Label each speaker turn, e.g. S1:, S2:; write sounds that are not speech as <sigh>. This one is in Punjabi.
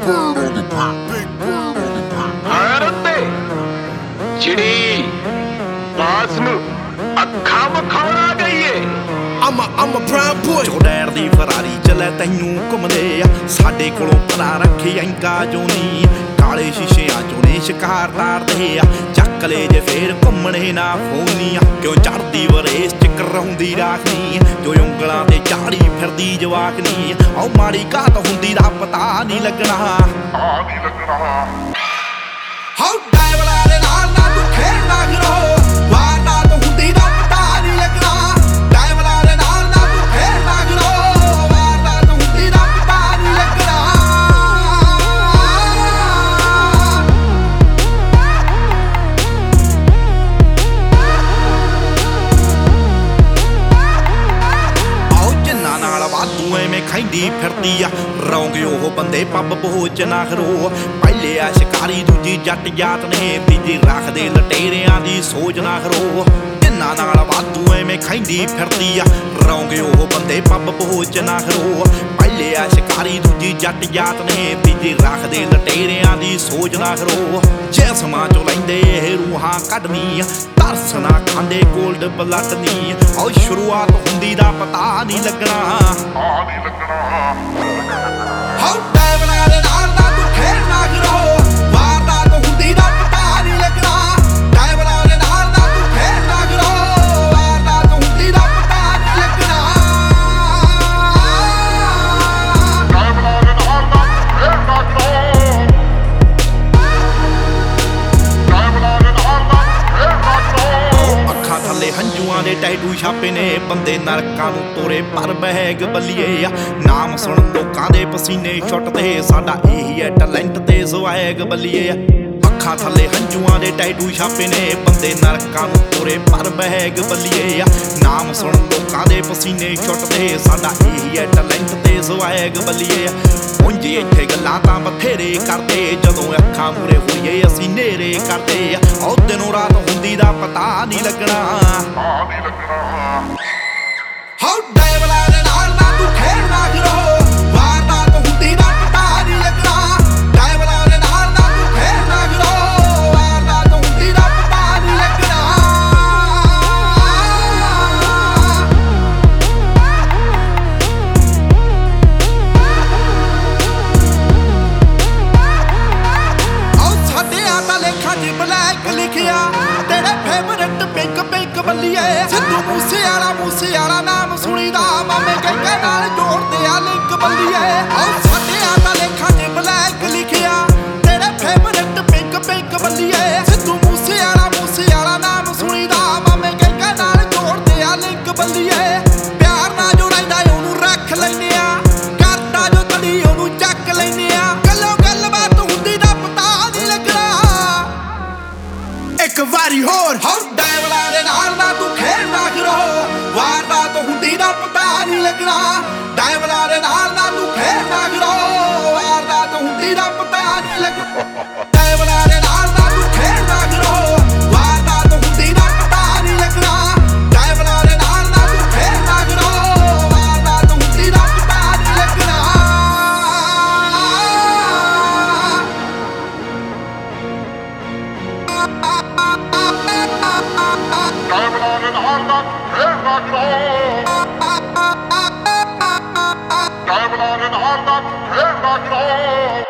S1: bird on
S2: ਬਾਸ ਨੂੰ ਅੱਖਾਂ ਵਿਖਾਉਣਾ ਗਈਏ
S3: I'm a, I'm a prime boy.
S4: ਦੀ ਫਰਾਰੀ ਚੱਲੇ ਤੈਨੂੰ ਘੁੰਮਦੇ ਆ। ਸਾਡੇ ਕੋਲੋਂ ਪਰਾ ਰੱਖੇ ਐਂਕਾ ਜੋਨੀ ਕਾਲੇ ਸ਼ੀਸ਼ਿਆਂ ਚੋਂ ਨੇ ਸ਼ਿਕਾਰ ਤਾਰਦੇ ਆ। ਚੱਕ ਲੈ ਜੇ ਫੇਰ ਘੁੰਮਣੇ ਨਾ ਫੋਨੀਆਂ ਕਿਉਂ ਚੜਦੀ ਕਰਾਉਂਦੀ ਰਾਖਨੀ। ਜੋ ਉਂਗਲਾਂ ਤੇ ਚਾੜੀ ਫਿਰਦੀ ਜਵਾਕਨੀ। ਆਉ ਮਾੜੀ ਘਾਤ ਹੁੰਦੀ ਦਾ ਪਤਾ ਨਹੀਂ ਲੱਗਣਾ।
S3: ਹਉ ਡਾਇਵਰਾਂ ਦੇ ਨਾਲ ਨਾ ਤੂੰ ਖੇਡਣਾ ਕਰੋ
S4: ਵਾਧੂ ਫਿਰਦੀ ਆ। ਰੌਂਗੇ ਉਹ ਬੰਦੇ ਪੱਬ ਪਹੁੰਚ ਨਾ ਖਰੋ ਪਹਿਲੇ ਆ ਸ਼ਿਕਾਰੀ ਦੂਜੀ ਜੱਟ ਜਾਤ ਨੇ, ਤੀਜੀ ਰੱਖਦੇ ਲਟੇਰਿਆਂ ਦੀ ਸੋਚ ਨਾ ਖਰੋ ਜਿੰਨਾ ਨਾਲ ਵਾਧੂ ਐਵੇਂ ਖੈਂਦੀ ਫਿਰਦੀ ਆ। ਰੌਂਗੇ ਉਹ ਬੰਦੇ ਪੱਬ ਪਹੁੰਚ ਨਾ ਖਰੋ ਪਹਿਲੇ ਆ ਸ਼ਿਕਾਰੀ ਦੂਜੀ ਜੱਟ ਜਾਤ ਨੇ, ਤੀਜੀ ਰੱਖਦੇ ਲਟੇਰਿਆਂ ਦੀ ਸੋਚ ਨਾ ਖਰੋ ਜਿਸਮਾਂ ਚੋਂ ਲੈਂਦੇ ਇਹ ਰੂਹਾਂ ਕੱਢਣੀ ਤਰਸ ਨਾ ਖਾਂਦੇ ਗੋਲਡ ਬਲੱਡ ਨਹੀਂ ਆਓ ਸ਼ੁਰੂਆਤ ਹੁੰਦੀ ਦਾ ਪਤਾ ਨਹੀਂ ਲੱਗਣਾ।
S3: ਹਉ ਡਾਇਵਰਾਂ ਦੇ
S4: ਟੈਟੂ ਛਾਪੇ ਨੇ। ਬੰਦੇ ਨਰਕਾਂ ਨੂੰ ਤੋਰੇ, ਪਰ ਬਹਿਗ ਬੱਲੀਏ ਆ। ਨਾਮ ਸੁਣ ਲੋਕਾਂ ਦੇ ਪਸੀਨੇ ਛੁੱਟਦੇ। ਸਾਡਾ ਇਹੀ ਹੈ ਟੈਲੈਂਟ ਤੇ ਜ਼ਵਾਇਗ ਬੱਲੀਏ ਆ। ਅੱਖਾਂ ਥੱਲੇ ਹੰਝੂਆਂ ਦੇ ਟੈਟੂ ਛਾਪੇ ਨੇ। ਬੰਦੇ ਨਰਕਾਂ ਨੂੰ ਤੋਰੇ ਪਰ ਬਹਿਗ ਬੱਲੀਏ ਆ। ਨਾਮ ਸੁਣ ਲੋਕਾਂ ਦੇ ਪਸੀਨੇ ਛੁੱਟਦੇ ਸਾਡਾ ਇਹੀ ਹੈ ਟੈਲੈਂਟ ਤੇ ਜ਼ਵਾਇਗ ਬੱਲੀਏ ਆ। ਉਂਝ ਇੱਥੇ ਗੱਲਾਂ ਤਾਂ ਬਥੇਰੇ ਕਰਦੇ ਜਦੋਂ ਅੱਖਾਂ ਮੂਰੇ ਹੋਈਏ ਅਸੀਂ ਨੇਰੇ ਕਰਦੇ ਆ। ਉਹ ਦਿਨੋਂ ਰਾਤ ਹੁੰਦੀ ਦਾ ਪਤਾ ਨਹੀਂ ਲੱਗਣਾ।
S3: ਹਉ ਡਾਇਵਰਾਂ ਦੇ ਨਾਲ ਬਲੈਕ ਲਿਖਿਆ, ਤੇਰੇ ਫੇਵਰਟ ਪਿੰਕ ਪਿੰਕ ਬੱਲੀਏ ਸਿੱਧੂ ਮੂਸੇ ਵਾਲਾ ਮੂਸੇ ਵਾਲਾ ਨਾਮ ਸੁਣੀਦਾ, ਮਾਮੇ ਕਹਿੰਦੇ ਨਾਲ ਜੋੜਦੇ ਆ ਲਿੰਕ ਬੱਲੀਏ ਆਓ ਸਾਡੇ ਆ ਲੇਖਾਂ 'ਚ ਬਲੈਕ ਲਿਖਿਆ, ਤੇਰੇ ਫੇਵਰਟ ਪਿੰਕ ਪਿੰਕ ਬੱਲੀਏ ਸਿੱਧੂ ਇੱਕ ਵਾਰੀ ਹੋਰ। ਹਉ ਡਾਇਵਰਾਂ ਦੇ ਨਾਲ ਨਾ ਤੂੰ ਖੇਡਣਾ ਕਰੋ ਵਾਰਦਾਤ ਹੁੰਦੀ ਦਾ ਪਤਾ ਨਹੀਂ ਲੱਗਣਾ। ਡਾਇਵਰਾਂ ਦੇ ਨਾਲ ਨਾ ਤੂੰ ਖੇਡਣਾ ਕਰੋ ਵਾਰਦਾਤ ਹੁੰਦੀ ਦਾ ਪਤਾ ਨਹੀਂ ਲੱਗਣਾ। <laughs>
S1: Diamond on and hard up, and rock and roll.